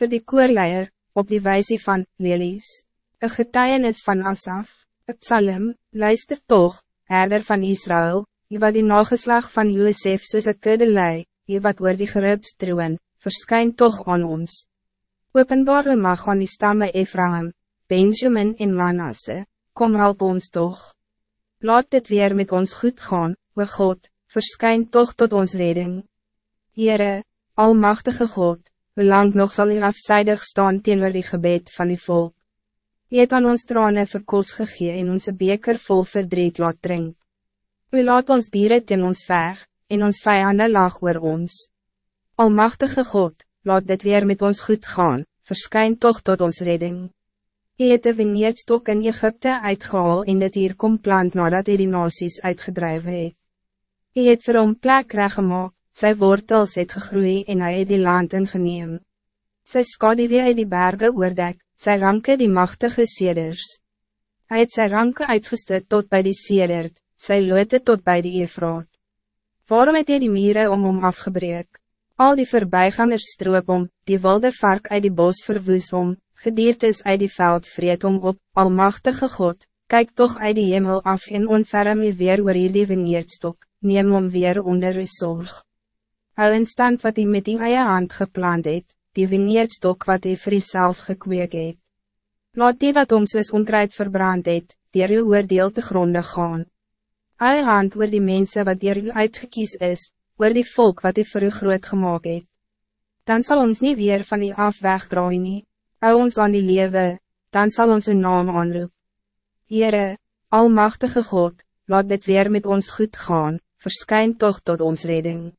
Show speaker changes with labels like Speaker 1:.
Speaker 1: voor die koorleier, op die wijze van lelies, een getuienis van Asaf, een psalm, luister toch, herder van Israël, je wat die nageslag van Josef soos een kudde lei, je wat oor die gerups troen, verskyn toch aan ons. Openbare mag aan die stamme Ephraim, Benjamin en Manasse, kom help ons toch. Laat dit weer met ons goed gaan, o God, verskyn toch tot ons redding. Heere, Almachtige God, hoe lang nog zal u afzijdig staan teenoor die gebed van die volk? U het aan ons trane verkoos gegee en onze beker vol verdriet laat drink. U laat ons bieren teen ons veg, en ons vijanden lag oor ons. Almachtige God, laat dit weer met ons goed gaan, verskyn toch tot ons redding. U het de vineerdstok in Egypte uitgehaal en dit hier kom plant nadat hy die nasies uitgedreven het. U het vir hom plek reggemaak, sy wortels het gegroeid en hy het die land ingeneem. Sy skadewee uit die bergen oordek, sy ranke die machtige seders. Hij het sy ranke uitgestit tot bij die sedert, sy loote tot bij die Efraat. Waarom het hy die mieren om hom afgebreek? Al die voorbijgangers stroop om, die wilde vark uit die bos verwoes om, gediertes uit die veld vreet om op, almachtige God, kijk toch uit die hemel af en onferm je weer oor die veneerdstok, neem om weer onder uw zorg hou in stand wat hij met die eie hand gepland het, die vineerdstok wat hij vir self gekweek het. Laat die wat ons is onkruid verbrand het, dier uw oordeel te gronde gaan. Hou hand oor die mensen wat dier u uitgekies is, oor die volk wat hij vir u groot gemaakt het. Dan zal ons niet weer van die af wegdraai nie, hou ons aan die lewe, dan zal ons een naam aanroep. Heere, Almachtige God, laat dit weer met ons goed gaan, verschijn toch tot ons redding.